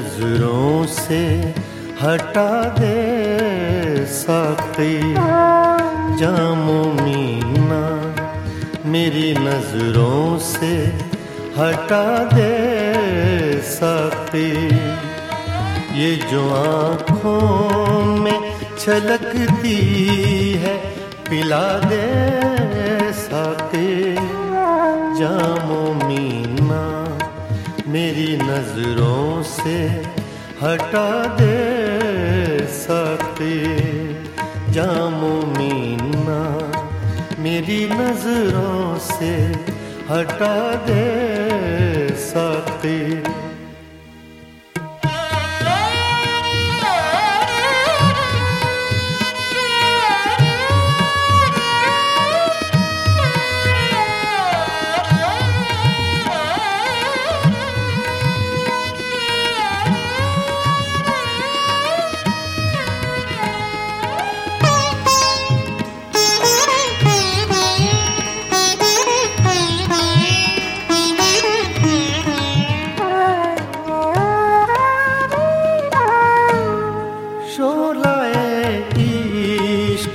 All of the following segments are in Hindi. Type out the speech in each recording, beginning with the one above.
नज़रों से हटा दे साथी। जामो मीना, मेरी नज़रों से हटा दे साथी। ये जो आँखों में छलकती है, पिला दे साके जामो मेरी नज़रों से हटा दे साके जामो मीना मेरी नज़रों से हटा दे साके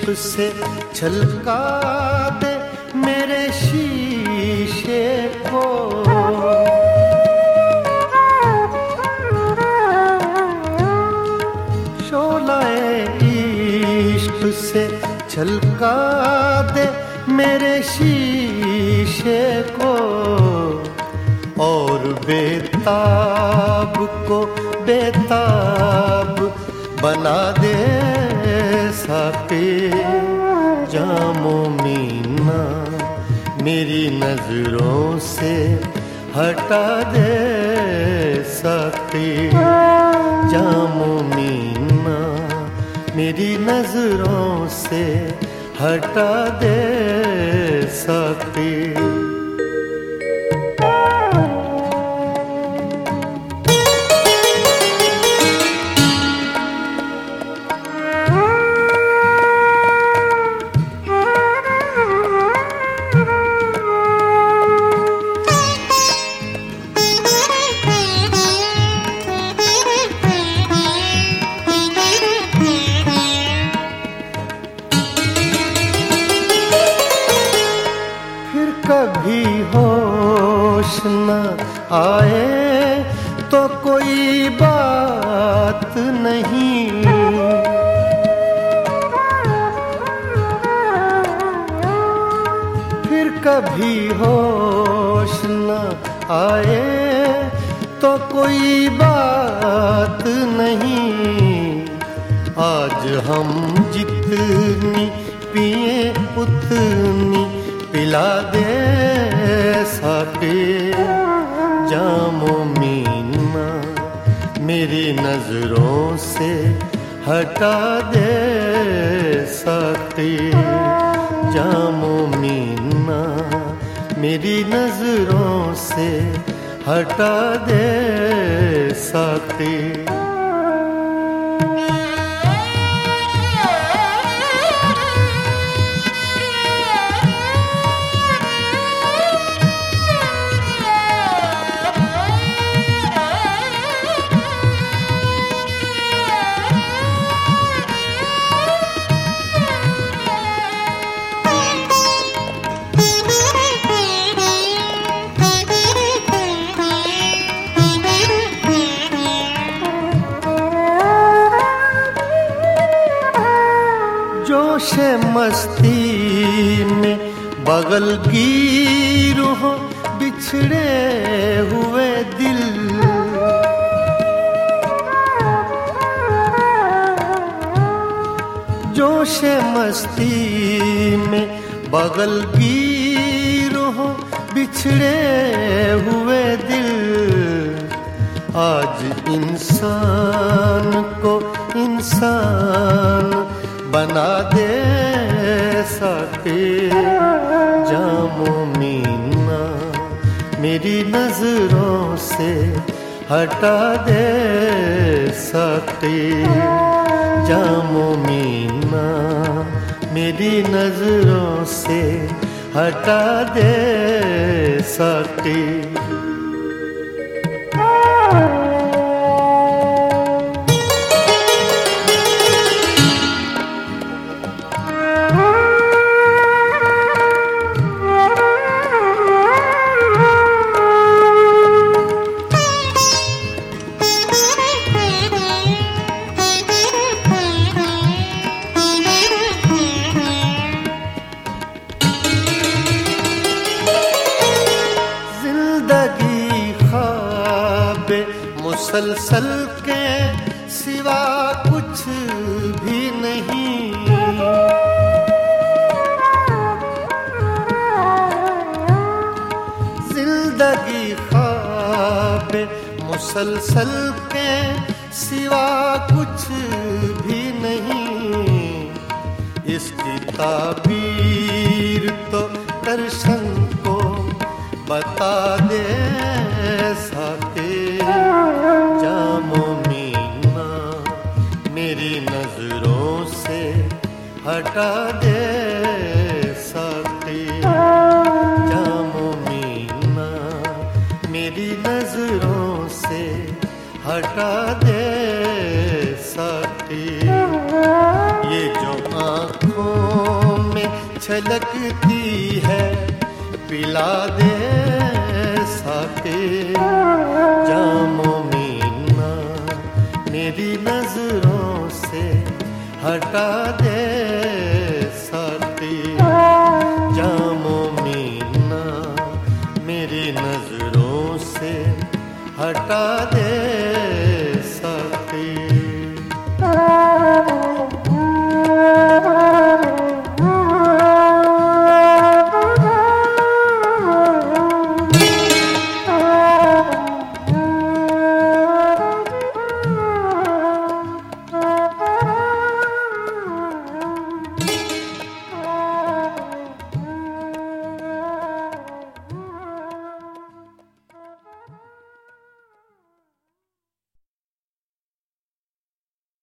से छलका दे मेरे शीशे को। शोलाए इश्क से छलका दे मेरे शीशे को। और बेताब को बेताब बना दे साके, जामो मीना, मेरी नज़रों से हटा दे साके। जामो मीना, मेरी नज़रों से हटा दे साके। कभी होश न आए तो कोई बात नहीं। फिर कभी होश न आए तो कोई बात नहीं। आज हम जितनी पिए उतनी पिला दे साके जामो मीना मेरी नज़रों से हटा दे साके जामो मीना मेरी नज़रों से हटा दे साके बगल की रूह बिछड़े हुए दिल। जोश मस्ती में बगल की रूह बिछड़े हुए दिल। आज इंसान को इंसान बना दे मेरी नज़रों से हटा दे सकी जामो मीना मेरी नज़रों से हटा दे सके मुसलसल के सिवा कुछ भी नहीं। ज़िंदगी ख्वाब मुसलसल के सिवा कुछ भी नहीं। इसकी ताबीर तो दर्शन को बता दे। हटा दे साके जामो मीना, मेरी नज़रों से हटा दे साके ये जो आँखों में छलकती है, पिला दे हटा दे साथी। जामो मीना मेरी नज़रों से हटा दे